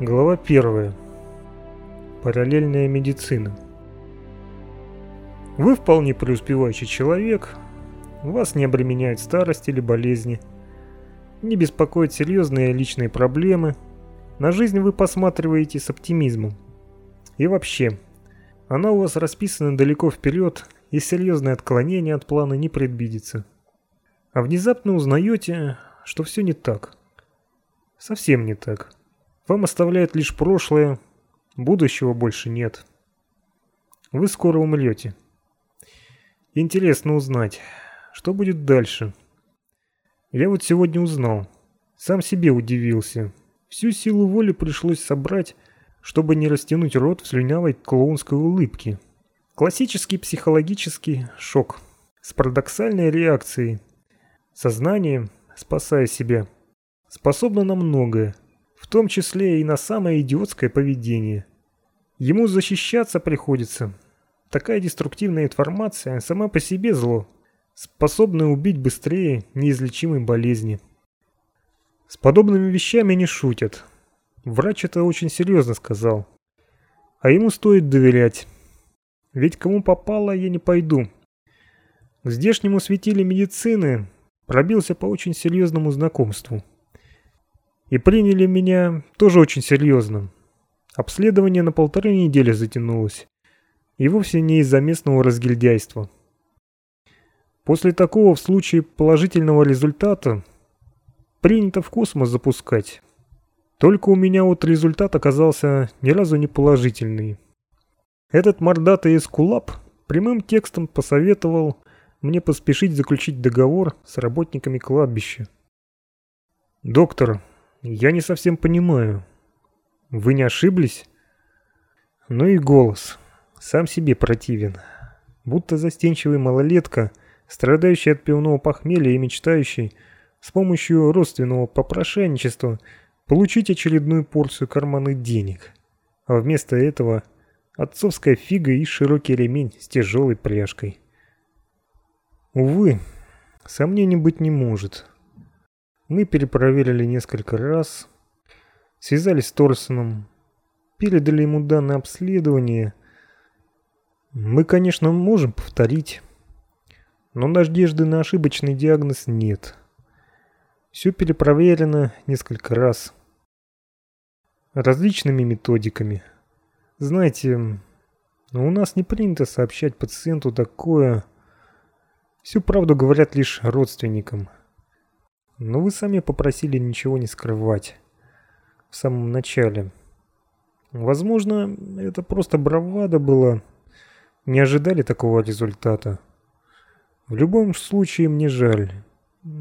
Глава 1. Параллельная медицина. Вы вполне преуспевающий человек, вас не обременяют старость или болезни, не беспокоят серьезные личные проблемы, на жизнь вы посматриваете с оптимизмом. И вообще, она у вас расписана далеко вперед, и серьезное отклонение от плана не предвидится. А внезапно узнаете, что все не так. Совсем не так. Вам оставляет лишь прошлое, будущего больше нет. Вы скоро умрете. Интересно узнать, что будет дальше. Я вот сегодня узнал. Сам себе удивился. Всю силу воли пришлось собрать, чтобы не растянуть рот в слюнявой клоунской улыбке. Классический психологический шок с парадоксальной реакцией. Сознание, спасая себя, способно на многое в том числе и на самое идиотское поведение. Ему защищаться приходится. Такая деструктивная информация сама по себе зло, способная убить быстрее неизлечимой болезни. С подобными вещами не шутят. Врач это очень серьезно сказал. А ему стоит доверять. Ведь кому попало, я не пойду. К здешнему светиле медицины пробился по очень серьезному знакомству. И приняли меня тоже очень серьезно. Обследование на полторы недели затянулось. И вовсе не из-за местного разгильдяйства. После такого в случае положительного результата принято в космос запускать. Только у меня вот результат оказался ни разу не положительный. Этот мордатый эскулап прямым текстом посоветовал мне поспешить заключить договор с работниками кладбища. «Доктор, я не совсем понимаю. Вы не ошиблись? Ну и голос. Сам себе противен. Будто застенчивый малолетка, страдающий от пивного похмелья и мечтающий с помощью родственного попрошайничества получить очередную порцию карманных денег. А вместо этого отцовская фига и широкий ремень с тяжелой пряжкой. Увы, сомнений быть не может. Мы перепроверили несколько раз, связались с Торсоном, передали ему данные обследования. Мы, конечно, можем повторить, но надежды на ошибочный диагноз нет. Все перепроверено несколько раз. Различными методиками. Знаете, у нас не принято сообщать пациенту такое. Всю правду говорят лишь родственникам. Но вы сами попросили ничего не скрывать. В самом начале. Возможно, это просто бравада была. Не ожидали такого результата. В любом случае мне жаль.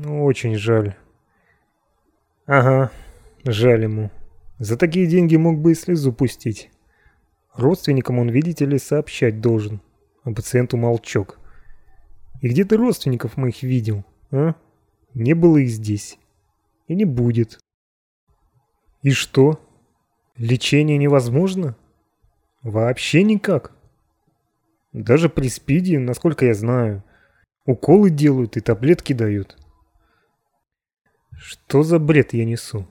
Очень жаль. Ага, жаль ему. За такие деньги мог бы и слезу пустить. Родственникам он, видите ли, сообщать должен. А пациенту молчок. И где ты родственников моих видел, а? Не было их здесь. И не будет. И что? Лечение невозможно? Вообще никак. Даже при спиде, насколько я знаю, уколы делают и таблетки дают. Что за бред я несу?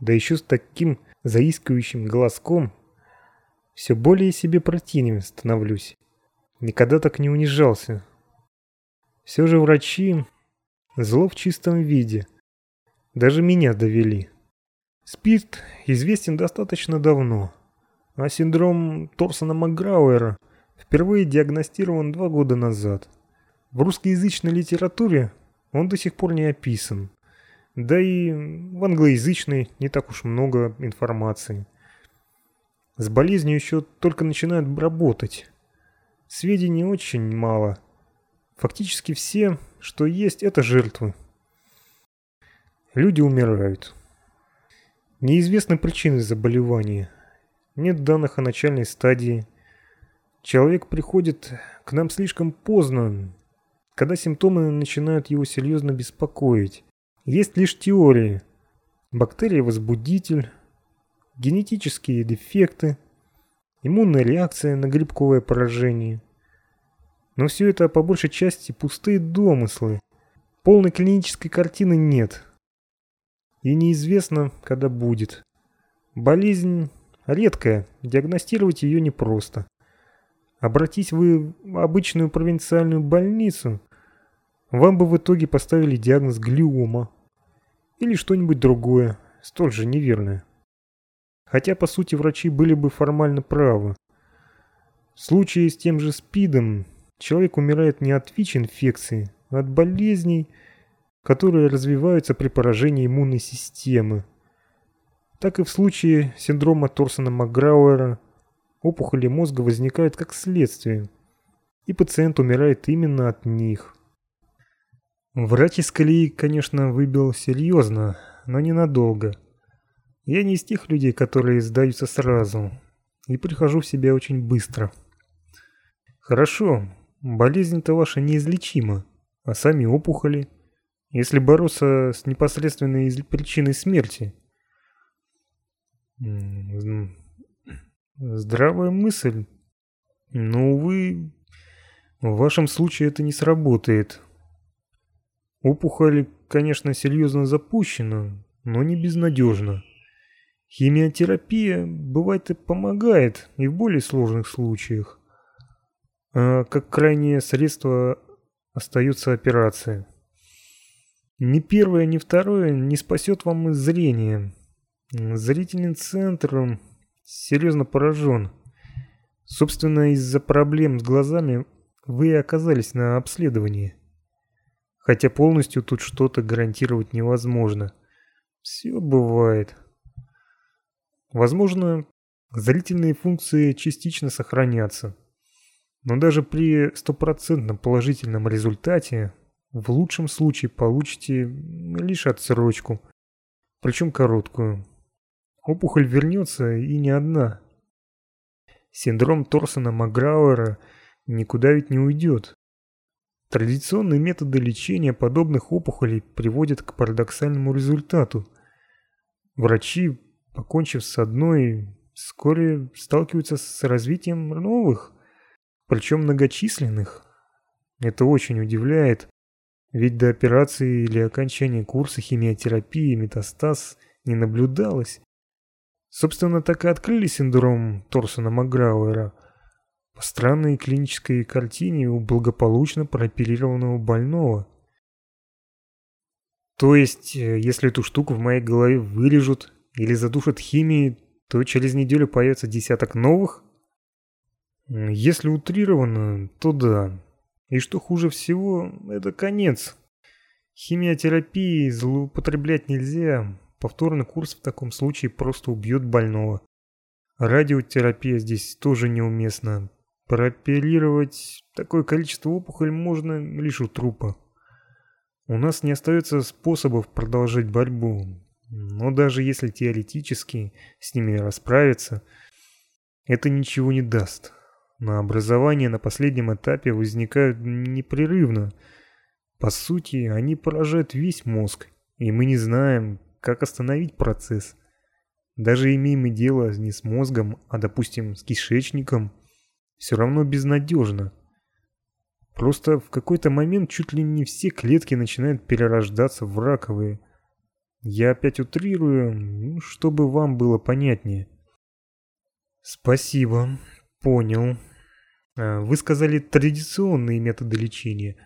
Да еще с таким заискивающим голоском все более себе противным становлюсь. Никогда так не унижался. Все же врачи Зло в чистом виде. Даже меня довели. СПИД известен достаточно давно, а синдром Торсона Макграуэра впервые диагностирован два года назад. В русскоязычной литературе он до сих пор не описан. Да и в англоязычной не так уж много информации. С болезнью еще только начинают работать. Сведений очень мало – Фактически все, что есть, это жертвы. Люди умирают. Неизвестны причины заболевания. Нет данных о начальной стадии. Человек приходит к нам слишком поздно, когда симптомы начинают его серьезно беспокоить. Есть лишь теории. Бактерия-возбудитель, генетические дефекты, иммунная реакция на грибковое поражение – но все это по большей части пустые домыслы. Полной клинической картины нет. И неизвестно, когда будет. Болезнь редкая, диагностировать ее непросто. Обратись вы в обычную провинциальную больницу, вам бы в итоге поставили диагноз глиома или что-нибудь другое, столь же неверное. Хотя, по сути, врачи были бы формально правы. В случае с тем же СПИДом человек умирает не от ВИЧ-инфекции, а от болезней, которые развиваются при поражении иммунной системы. Так и в случае синдрома Торсона-Макграуэра опухоли мозга возникают как следствие, и пациент умирает именно от них. Врач из колеи, конечно, выбил серьезно, но ненадолго. Я не из тех людей, которые сдаются сразу, и прихожу в себя очень быстро. Хорошо, болезнь-то ваша неизлечима, а сами опухоли, если бороться с непосредственной причиной смерти. Здравая мысль. Но, увы, в вашем случае это не сработает. Опухоль, конечно, серьезно запущена, но не безнадежна. Химиотерапия, бывает, и помогает, и в более сложных случаях. А как крайнее средство остается операция. Ни первое, ни второе не спасет вам из зрения. Зрительный центр серьезно поражен. Собственно, из-за проблем с глазами вы и оказались на обследовании. Хотя полностью тут что-то гарантировать невозможно. Все бывает. Возможно, зрительные функции частично сохранятся. Но даже при стопроцентном положительном результате в лучшем случае получите лишь отсрочку, причем короткую. Опухоль вернется и не одна. Синдром Торсона-Маграуэра никуда ведь не уйдет. Традиционные методы лечения подобных опухолей приводят к парадоксальному результату. Врачи, покончив с одной, вскоре сталкиваются с развитием новых, причем многочисленных. Это очень удивляет, ведь до операции или окончания курса химиотерапии метастаз не наблюдалось. Собственно, так и открыли синдром Торсона-Маграуэра – по странной клинической картине у благополучно прооперированного больного. То есть, э, если эту штуку в моей голове вырежут или задушат химией, то через неделю появится десяток новых? Если утрированно, то да. И что хуже всего, это конец. Химиотерапии злоупотреблять нельзя. Повторный курс в таком случае просто убьет больного. Радиотерапия здесь тоже неуместна. Прооперировать такое количество опухолей можно лишь у трупа. У нас не остается способов продолжать борьбу. Но даже если теоретически с ними расправиться, это ничего не даст. На образование на последнем этапе возникают непрерывно. По сути, они поражают весь мозг, и мы не знаем, как остановить процесс. Даже имеем мы дело не с мозгом, а, допустим, с кишечником – все равно безнадежно. Просто в какой-то момент чуть ли не все клетки начинают перерождаться в раковые. Я опять утрирую, ну, чтобы вам было понятнее. Спасибо, понял. А, вы сказали традиционные методы лечения.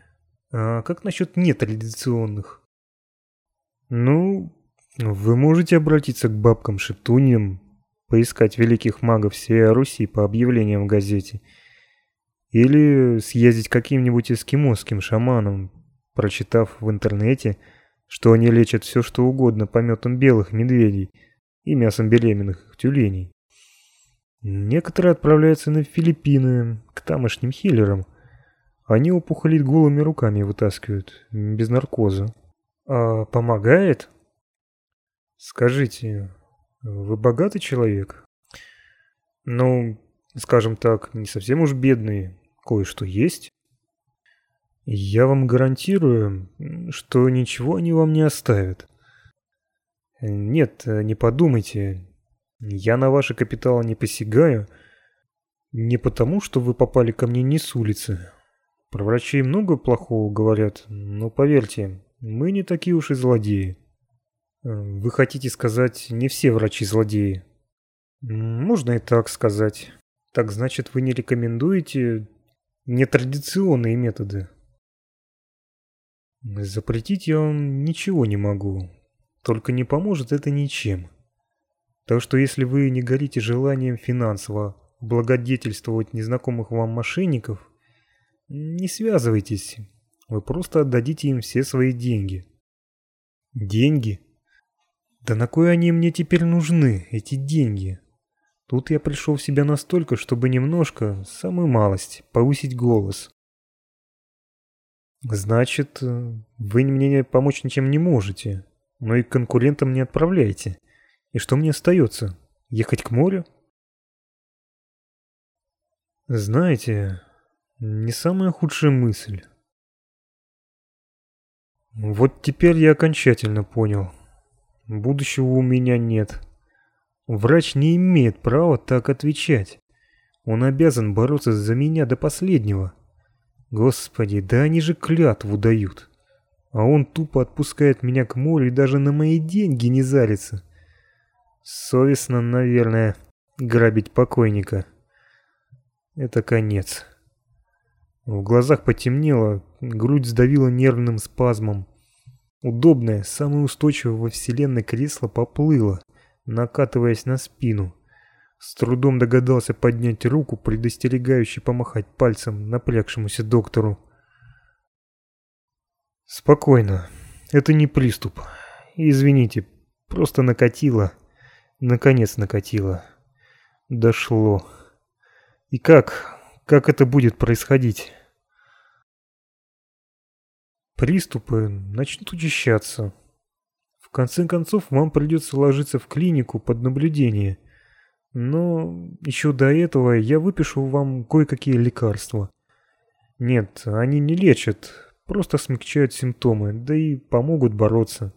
А как насчет нетрадиционных? Ну, вы можете обратиться к бабкам-шептуньям, поискать великих магов всей Руси по объявлениям в газете. Или съездить к каким-нибудь эскимосским шаманам, прочитав в интернете, что они лечат все что угодно пометом белых медведей и мясом беременных тюленей. Некоторые отправляются на Филиппины, к тамошним хиллерам. Они опухолит голыми руками вытаскивают, без наркоза. А помогает? Скажите, вы богатый человек? Ну, скажем так, не совсем уж бедный. Кое-что есть. Я вам гарантирую, что ничего они вам не оставят. Нет, не подумайте. Я на ваши капиталы не посягаю. Не потому, что вы попали ко мне не с улицы. Про врачей много плохого говорят, но поверьте, мы не такие уж и злодеи. Вы хотите сказать, не все врачи злодеи? Можно и так сказать. Так значит, вы не рекомендуете нетрадиционные методы? Запретить я вам ничего не могу. Только не поможет это ничем. Так что если вы не горите желанием финансово благодетельствовать незнакомых вам мошенников, не связывайтесь. Вы просто отдадите им все свои деньги. Деньги? Да на кой они мне теперь нужны, эти деньги? Тут я пришел в себя настолько, чтобы немножко, самую малость, повысить голос. Значит, вы мне помочь ничем не можете, но и к конкурентам не отправляете. И что мне остается? Ехать к морю? Знаете, не самая худшая мысль. Вот теперь я окончательно понял. Будущего у меня нет. Врач не имеет права так отвечать. Он обязан бороться за меня до последнего. Господи, да они же клятву дают. А он тупо отпускает меня к морю и даже на мои деньги не зарится. Совестно, наверное, грабить покойника. Это конец. В глазах потемнело, грудь сдавила нервным спазмом. Удобное, самое устойчивое во вселенной кресло поплыло, накатываясь на спину. С трудом догадался поднять руку, предостерегающе помахать пальцем напрягшемуся доктору. «Спокойно. Это не приступ. Извините, просто накатило. Наконец накатило. Дошло. И как? Как это будет происходить?» Приступы начнут учащаться. В конце концов, вам придется ложиться в клинику под наблюдение. Но еще до этого я выпишу вам кое-какие лекарства. Нет, они не лечат, просто смягчают симптомы, да и помогут бороться.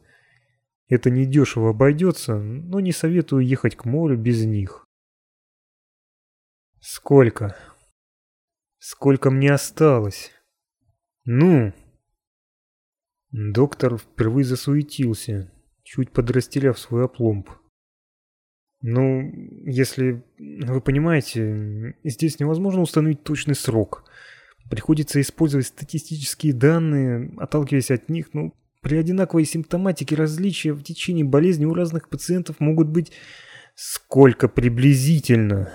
Это недешево обойдется, но не советую ехать к морю без них. Сколько? Сколько мне осталось? Ну? Доктор впервые засуетился, чуть подрастеряв свой опломб. Ну, если вы понимаете, здесь невозможно установить точный срок. Приходится использовать статистические данные, отталкиваясь от них, ну, при одинаковой симптоматике различия в течение болезни у разных пациентов могут быть сколько приблизительно.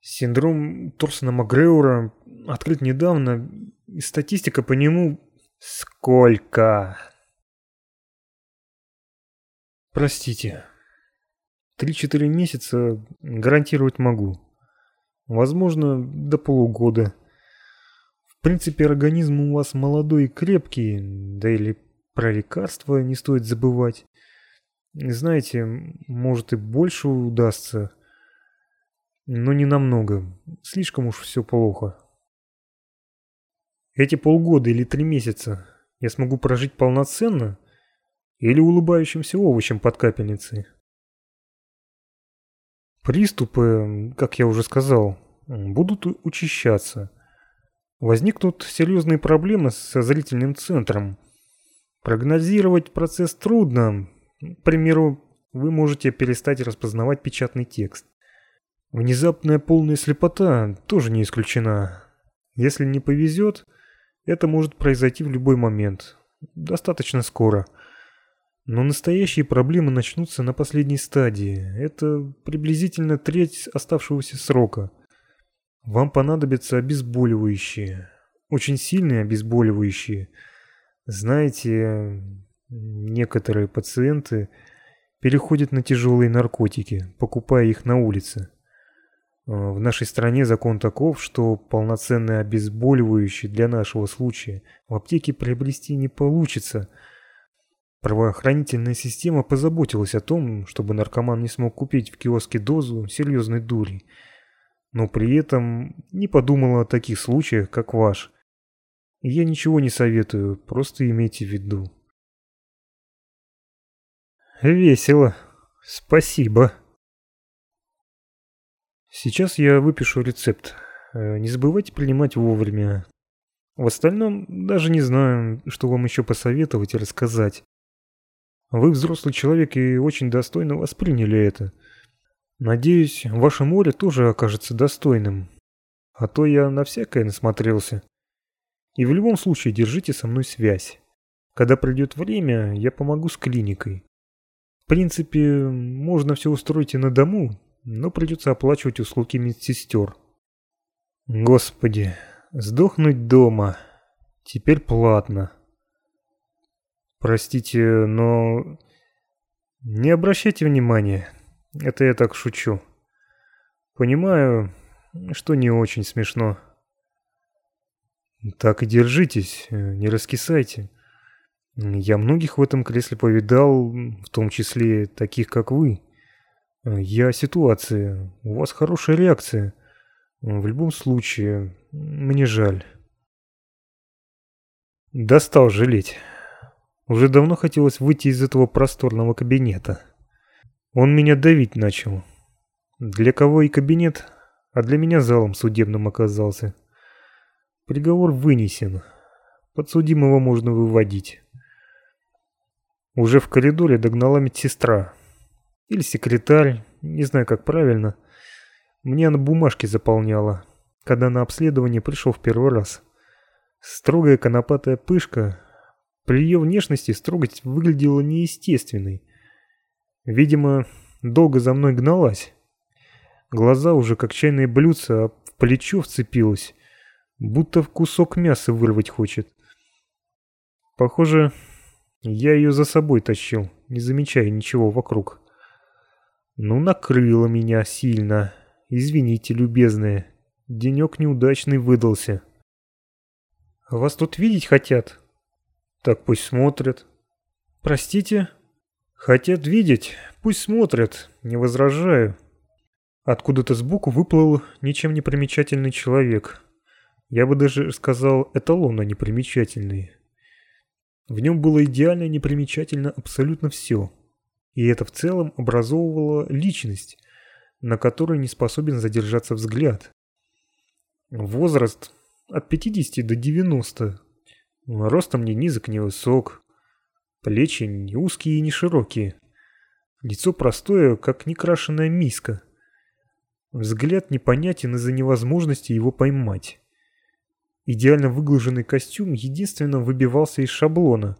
Синдром Торсона Макгреура открыт недавно, статистика по нему... Сколько? Простите. Три-четыре месяца гарантировать могу. Возможно, до полугода. В принципе, организм у вас молодой и крепкий, да или про лекарства не стоит забывать. Знаете, может и больше удастся, но не намного. Слишком уж все плохо. Эти полгода или три месяца я смогу прожить полноценно или улыбающимся овощем под капельницей. Приступы, как я уже сказал, будут учащаться. Возникнут серьезные проблемы со зрительным центром. Прогнозировать процесс трудно. К примеру, вы можете перестать распознавать печатный текст. Внезапная полная слепота тоже не исключена. Если не повезет, это может произойти в любой момент. Достаточно скоро. Но настоящие проблемы начнутся на последней стадии. Это приблизительно треть оставшегося срока. Вам понадобятся обезболивающие. Очень сильные обезболивающие. Знаете, некоторые пациенты переходят на тяжелые наркотики, покупая их на улице. Э, в нашей стране закон таков, что полноценное обезболивающее для нашего случая в аптеке приобрести не получится. Правоохранительная система позаботилась о том, чтобы наркоман не смог купить в киоске дозу серьезной дури, но при этом не подумала о таких случаях, как ваш. я ничего не советую, просто имейте в виду. Весело. Спасибо. Сейчас я выпишу рецепт. Э, не забывайте принимать вовремя. В остальном даже не знаю, что вам еще посоветовать и рассказать. Вы взрослый человек и очень достойно восприняли это. Надеюсь, ваше море тоже окажется достойным. А то я на всякое насмотрелся. И в любом случае держите со мной связь. Когда придет время, я помогу с клиникой. В принципе, можно все устроить и на дому, но придется оплачивать услуги медсестер. Господи, сдохнуть дома. Теперь платно. Простите, но... Не обращайте внимания. Это я так шучу. Понимаю, что не очень смешно. Так и держитесь, не раскисайте. Я многих в этом кресле повидал, в том числе таких, как вы. Я ситуация. У вас хорошая реакция. В любом случае, мне жаль. Достал жалеть. Уже давно хотелось выйти из этого просторного кабинета. Он меня давить начал. Для кого и кабинет, а для меня залом судебным оказался. Приговор вынесен. Подсудимого можно выводить. Уже в коридоре догнала медсестра. Или секретарь, не знаю как правильно. Мне она бумажки заполняла, когда на обследование пришел в первый раз. Строгая конопатая пышка, при ее внешности строгость выглядела неестественной. Видимо, долго за мной гналась. Глаза уже как чайные блюдца, а в плечо вцепилась, будто в кусок мяса вырвать хочет. Похоже, я ее за собой тащил, не замечая ничего вокруг. Ну, накрыло меня сильно. Извините, любезные, денек неудачный выдался. Вас тут видеть хотят? Так пусть смотрят. Простите? Хотят видеть, пусть смотрят, не возражаю. Откуда-то сбоку выплыл ничем не примечательный человек. Я бы даже сказал эталонно непримечательный. В нем было идеально непримечательно абсолютно все. И это в целом образовывало личность, на которой не способен задержаться взгляд. Возраст от 50 до 90 Ростом не низок, не высок. Плечи не узкие и не широкие. Лицо простое, как некрашенная миска. Взгляд непонятен из-за невозможности его поймать. Идеально выглаженный костюм единственно выбивался из шаблона.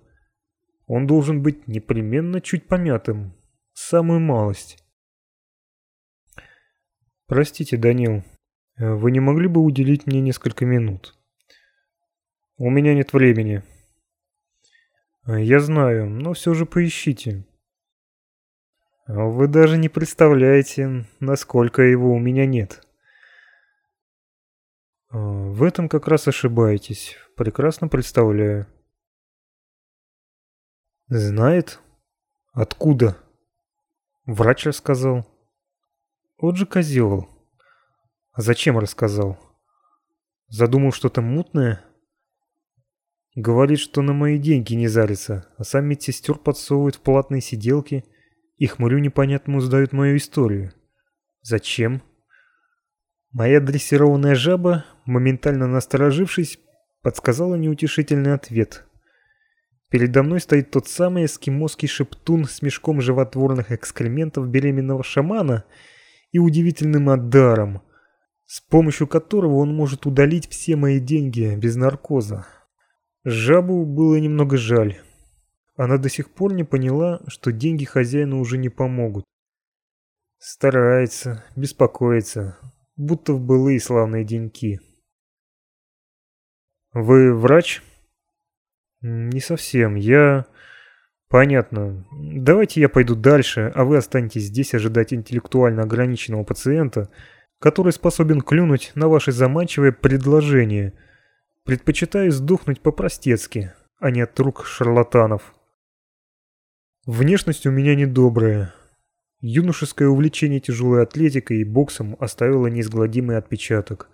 Он должен быть непременно чуть помятым. Самую малость. Простите, Данил, вы не могли бы уделить мне несколько минут? У меня нет времени. Я знаю, но все же поищите. Вы даже не представляете, насколько его у меня нет. В этом как раз ошибаетесь. Прекрасно представляю. Знает? Откуда? Врач рассказал. Вот же козел. А зачем рассказал? Задумал что-то мутное? Говорит, что на мои деньги не зарится, а сам медсестер подсовывает в платные сиделки и хмурю непонятному сдают мою историю. Зачем? Моя дрессированная жаба, моментально насторожившись, подсказала неутешительный ответ. Передо мной стоит тот самый эскимосский шептун с мешком животворных экскрементов беременного шамана и удивительным отдаром, с помощью которого он может удалить все мои деньги без наркоза. Жабу было немного жаль. Она до сих пор не поняла, что деньги хозяину уже не помогут. Старается, беспокоится, будто в былые славные деньки. «Вы врач?» «Не совсем. Я...» «Понятно. Давайте я пойду дальше, а вы останетесь здесь ожидать интеллектуально ограниченного пациента, который способен клюнуть на ваши заманчивые предложения – Предпочитаю сдохнуть по-простецки, а не от рук шарлатанов. Внешность у меня недобрая. Юношеское увлечение тяжелой атлетикой и боксом оставило неизгладимый отпечаток.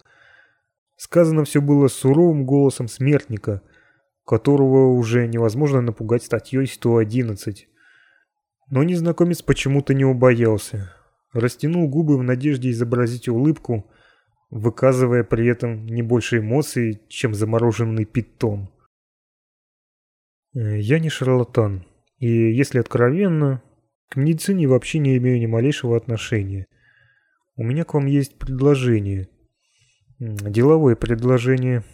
Сказано все было суровым голосом смертника, которого уже невозможно напугать статьей 111. Но незнакомец почему-то не убоялся. Растянул губы в надежде изобразить улыбку – выказывая при этом не больше эмоций, чем замороженный питон. Э, я не шарлатан И, если откровенно, к медицине вообще не имею ни малейшего отношения. У меня к вам есть предложение. Деловое предложение.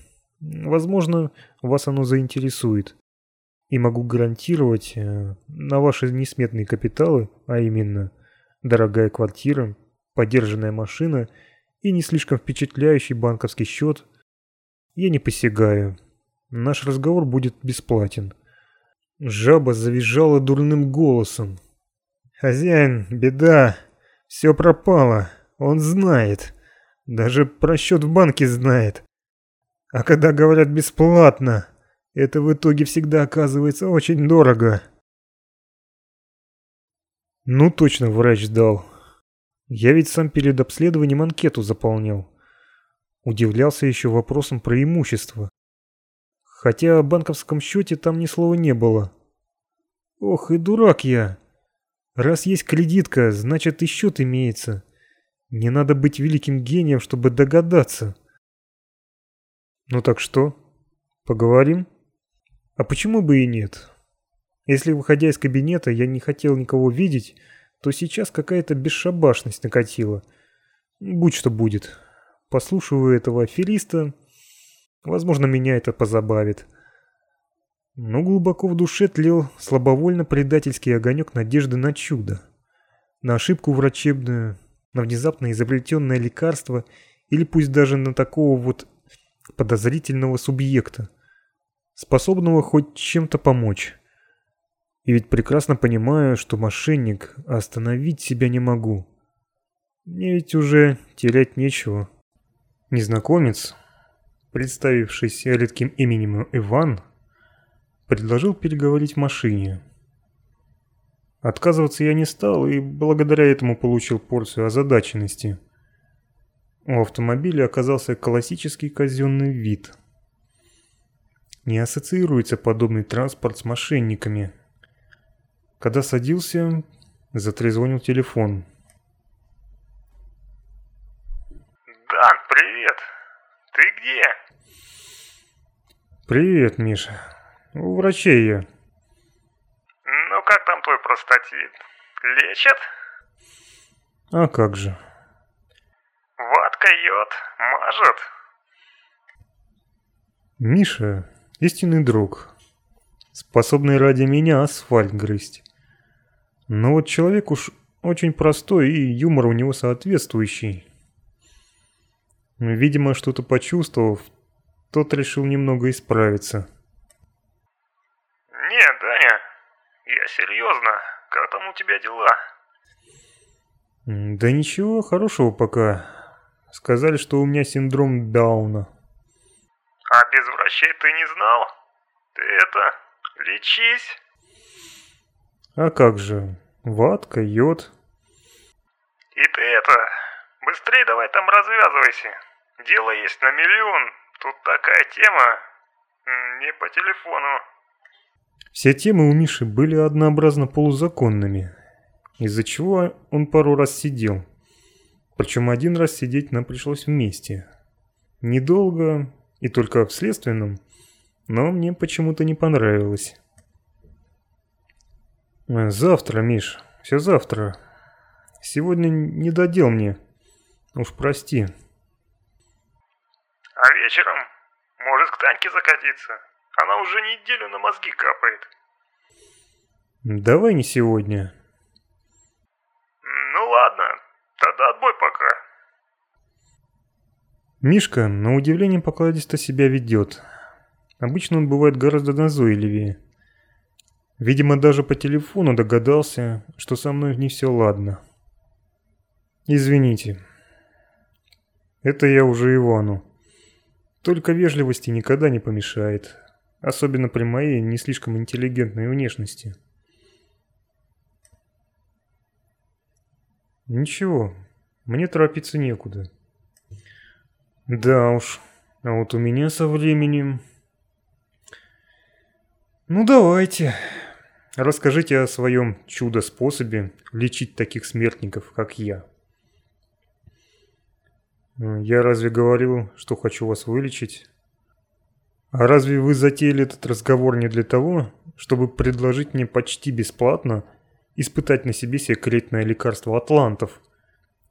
Возможно, вас оно заинтересует. И могу гарантировать э, на ваши несметные капиталы, а именно дорогая квартира, подержанная машина и не слишком впечатляющий банковский счет, я не посягаю. Наш разговор будет бесплатен. Жаба завизжала дурным голосом. «Хозяин, беда. Все пропало. Он знает. Даже про счет в банке знает. А когда говорят бесплатно, это в итоге всегда оказывается очень дорого». Ну точно врач дал. Я ведь сам перед обследованием анкету заполнял. Удивлялся еще вопросом про имущество. Хотя о банковском счете там ни слова не было. Ох и дурак я. Раз есть кредитка, значит и счет имеется. Не надо быть великим гением, чтобы догадаться. Ну так что? Поговорим? А почему бы и нет? Если, выходя из кабинета, я не хотел никого видеть, то сейчас какая-то бесшабашность накатила. Будь что будет. Послушаю этого афериста. Возможно, меня это позабавит. Но глубоко в душе тлел слабовольно предательский огонек надежды на чудо. На ошибку врачебную, на внезапно изобретенное лекарство или пусть даже на такого вот подозрительного субъекта, способного хоть чем-то помочь. И ведь прекрасно понимаю, что мошенник, а остановить себя не могу. Мне ведь уже терять нечего. Незнакомец, представившийся редким именем Иван, предложил переговорить в машине. Отказываться я не стал и благодаря этому получил порцию озадаченности. У автомобиля оказался классический казенный вид. Не ассоциируется подобный транспорт с мошенниками. Когда садился, затрезвонил телефон. «Дан, привет! Ты где?» «Привет, Миша. У врачей я». «Ну как там твой простатит? Лечат?» «А как же?» «Ватка йод, мажет?» «Миша, истинный друг, способный ради меня асфальт грызть. Но вот человек уж очень простой и юмор у него соответствующий. Видимо, что-то почувствовав, тот решил немного исправиться. «Нет, Даня, я серьезно. Как там у тебя дела?» «Да ничего хорошего пока. Сказали, что у меня синдром Дауна». «А без врачей ты не знал? Ты это, лечись!» А как же? Ватка, йод. И ты это, быстрее давай там развязывайся. Дело есть на миллион. Тут такая тема. Не по телефону. Все темы у Миши были однообразно полузаконными, из-за чего он пару раз сидел. Причем один раз сидеть нам пришлось вместе. Недолго и только в следственном, но мне почему-то не понравилось. Завтра, Миш, все завтра. Сегодня не додел мне. Уж прости. А вечером может к Таньке закатиться. Она уже неделю на мозги капает. Давай не сегодня. Ну ладно, тогда отбой пока. Мишка, на удивление покладисто себя ведет. Обычно он бывает гораздо назойливее. Видимо, даже по телефону догадался, что со мной не все ладно. Извините. Это я уже Ивану. Только вежливости никогда не помешает. Особенно при моей не слишком интеллигентной внешности. Ничего, мне торопиться некуда. Да уж, а вот у меня со временем... Ну давайте... Расскажите о своем чудо-способе лечить таких смертников, как я. Я разве говорил, что хочу вас вылечить? А разве вы затеяли этот разговор не для того, чтобы предложить мне почти бесплатно испытать на себе секретное лекарство атлантов,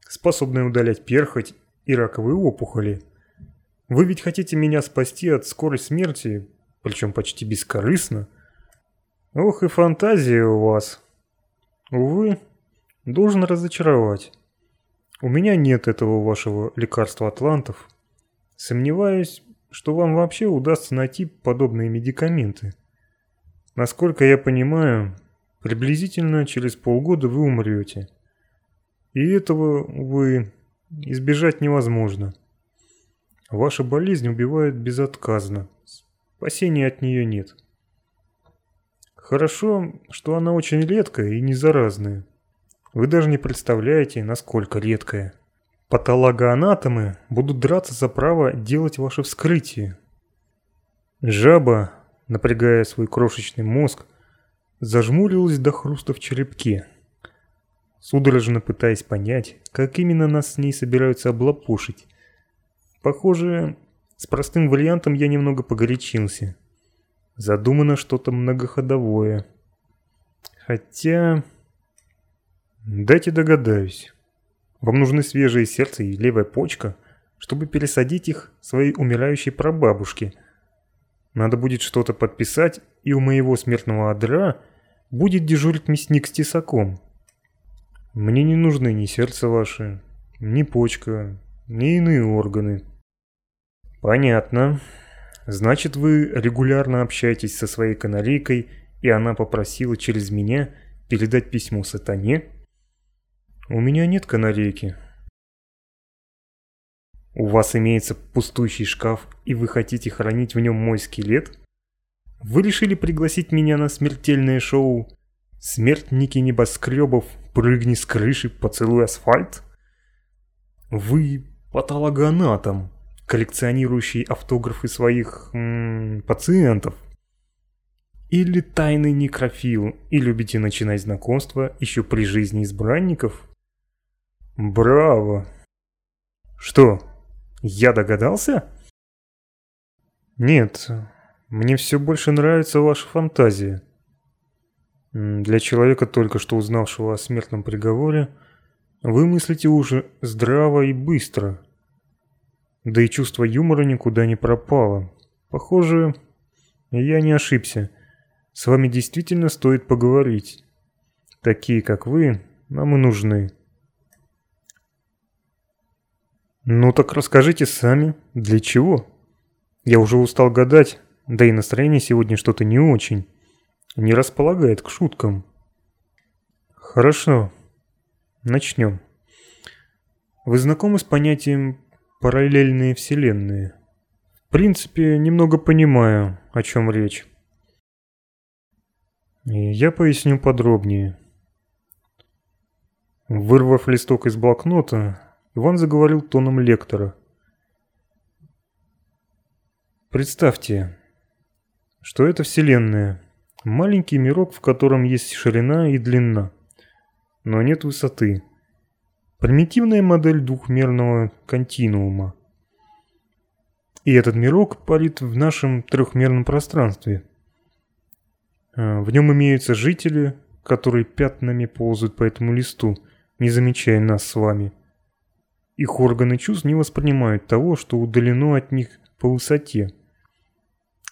способное удалять перхоть и раковые опухоли. Вы ведь хотите меня спасти от скорой смерти, причем почти бескорыстно. Ох и фантазия у вас. Увы, должен разочаровать. У меня нет этого вашего лекарства атлантов. Сомневаюсь, что вам вообще удастся найти подобные медикаменты. Насколько я понимаю, приблизительно через полгода вы умрете. И этого, увы, избежать невозможно. Ваша болезнь убивает безотказно. Спасения от нее нет. Хорошо, что она очень редкая и не заразная. Вы даже не представляете, насколько редкая. Патологоанатомы будут драться за право делать ваше вскрытие. Жаба, напрягая свой крошечный мозг, зажмурилась до хруста в черепке, судорожно пытаясь понять, как именно нас с ней собираются облапушить. Похоже, с простым вариантом я немного погорячился. Задумано что-то многоходовое. Хотя... Дайте догадаюсь. Вам нужны свежее сердце и левая почка, чтобы пересадить их своей умирающей прабабушке. Надо будет что-то подписать, и у моего смертного адра будет дежурить мясник с тесаком. Мне не нужны ни сердце ваше, ни почка, ни иные органы. Понятно. Значит, вы регулярно общаетесь со своей канарейкой, и она попросила через меня передать письмо сатане? У меня нет канарейки. У вас имеется пустующий шкаф, и вы хотите хранить в нем мой скелет? Вы решили пригласить меня на смертельное шоу «Смертники небоскребов, прыгни с крыши, поцелуй асфальт»? Вы патологоанатом, коллекционирующий автографы своих м пациентов. Или тайный некрофил, и любите начинать знакомство еще при жизни избранников? Браво! Что, я догадался? Нет, мне все больше нравится ваша фантазия. Для человека, только что узнавшего о смертном приговоре, вы мыслите уже здраво и быстро. Да и чувство юмора никуда не пропало. Похоже, я не ошибся. С вами действительно стоит поговорить. Такие, как вы, нам и нужны. Ну так расскажите сами, для чего? Я уже устал гадать, да и настроение сегодня что-то не очень. Не располагает к шуткам. Хорошо, начнем. Вы знакомы с понятием «параллельные вселенные»? В принципе, немного понимаю, о чем речь. И я поясню подробнее. Вырвав листок из блокнота, Иван заговорил тоном лектора. Представьте, что это Вселенная. Маленький мирок, в котором есть ширина и длина, но нет высоты. Примитивная модель двухмерного континуума. И этот мирок парит в нашем трехмерном пространстве. А, в нем имеются жители, которые пятнами ползают по этому листу, не замечая нас с вами. Их органы чувств не воспринимают того, что удалено от них по высоте.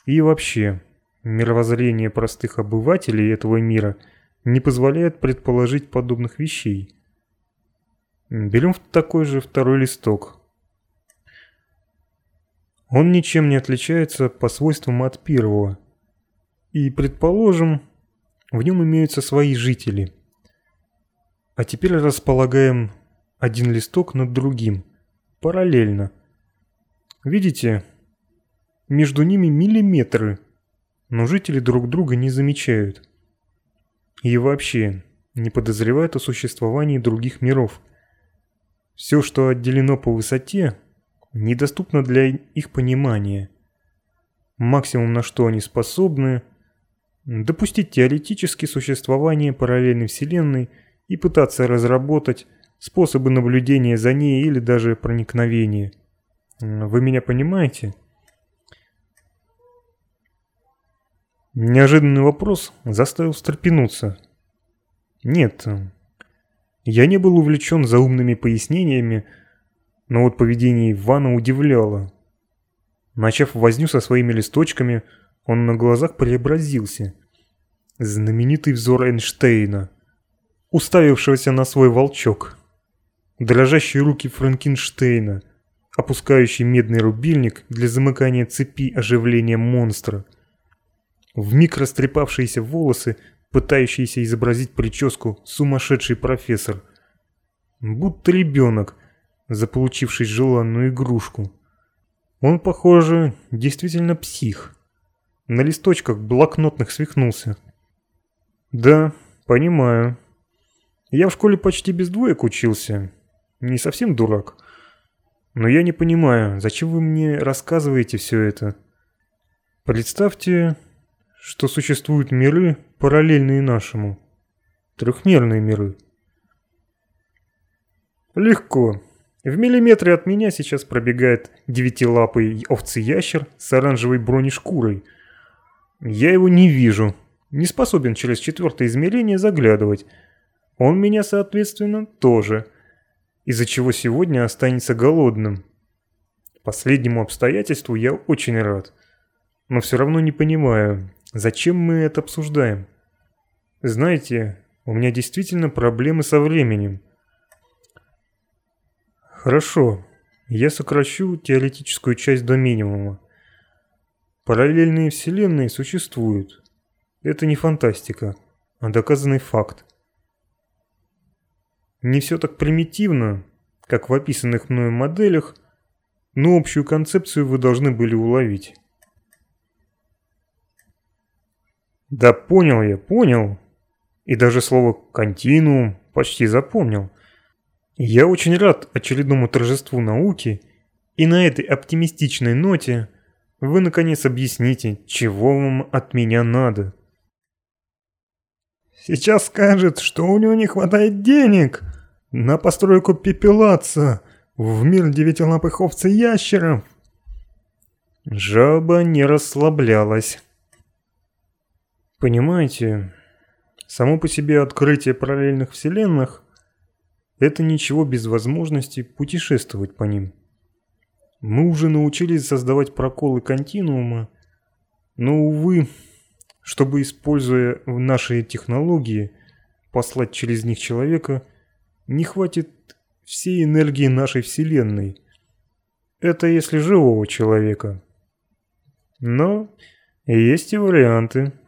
И вообще, мировоззрение простых обывателей этого мира не позволяет предположить подобных вещей. Берем такой же второй листок. Он ничем не отличается по свойствам от первого. И, предположим, в нем имеются свои жители. А теперь располагаем один листок над другим, параллельно. Видите, между ними миллиметры, но жители друг друга не замечают. И вообще не подозревают о существовании других миров. Все, что отделено по высоте, недоступно для их понимания. Максимум, на что они способны – допустить теоретически существование параллельной вселенной и пытаться разработать способы наблюдения за ней или даже проникновения. Вы меня понимаете? Неожиданный вопрос заставил встрепенуться. Нет, я не был увлечен заумными пояснениями, но вот поведение Ивана удивляло. Начав возню со своими листочками, он на глазах преобразился. Знаменитый взор Эйнштейна, уставившегося на свой волчок. Дрожащие руки Франкенштейна, опускающий медный рубильник для замыкания цепи оживления монстра – вмиг растрепавшиеся волосы, пытающиеся изобразить прическу сумасшедший профессор. Будто ребенок, заполучивший желанную игрушку. Он, похоже, действительно псих. На листочках блокнотных свихнулся. Да, понимаю. Я в школе почти без двоек учился. Не совсем дурак. Но я не понимаю, зачем вы мне рассказываете все это? Представьте, что существуют миры, параллельные нашему. Трехмерные миры. Легко. В миллиметре от меня сейчас пробегает девятилапый овцы-ящер с оранжевой бронешкурой. Я его не вижу. Не способен через четвертое измерение заглядывать. Он меня, соответственно, тоже. Из-за чего сегодня останется голодным. Последнему обстоятельству я очень рад. Но все равно не понимаю, Зачем мы это обсуждаем? Знаете, у меня действительно проблемы со временем. Хорошо, я сокращу теоретическую часть до минимума. Параллельные вселенные существуют. Это не фантастика, а доказанный факт. Не все так примитивно, как в описанных мною моделях, но общую концепцию вы должны были уловить. Да понял я, понял. И даже слово «континуум» почти запомнил. Я очень рад очередному торжеству науки, и на этой оптимистичной ноте вы наконец объясните, чего вам от меня надо. Сейчас скажет, что у него не хватает денег на постройку пепелаца в мир девятилапых овц и ящеров. Жаба не расслаблялась. Понимаете, само по себе открытие параллельных вселенных – это ничего без возможности путешествовать по ним. Мы уже научились создавать проколы континуума, но, увы, чтобы, используя наши технологии, послать через них человека, не хватит всей энергии нашей Вселенной. Это если живого человека. Но есть и варианты –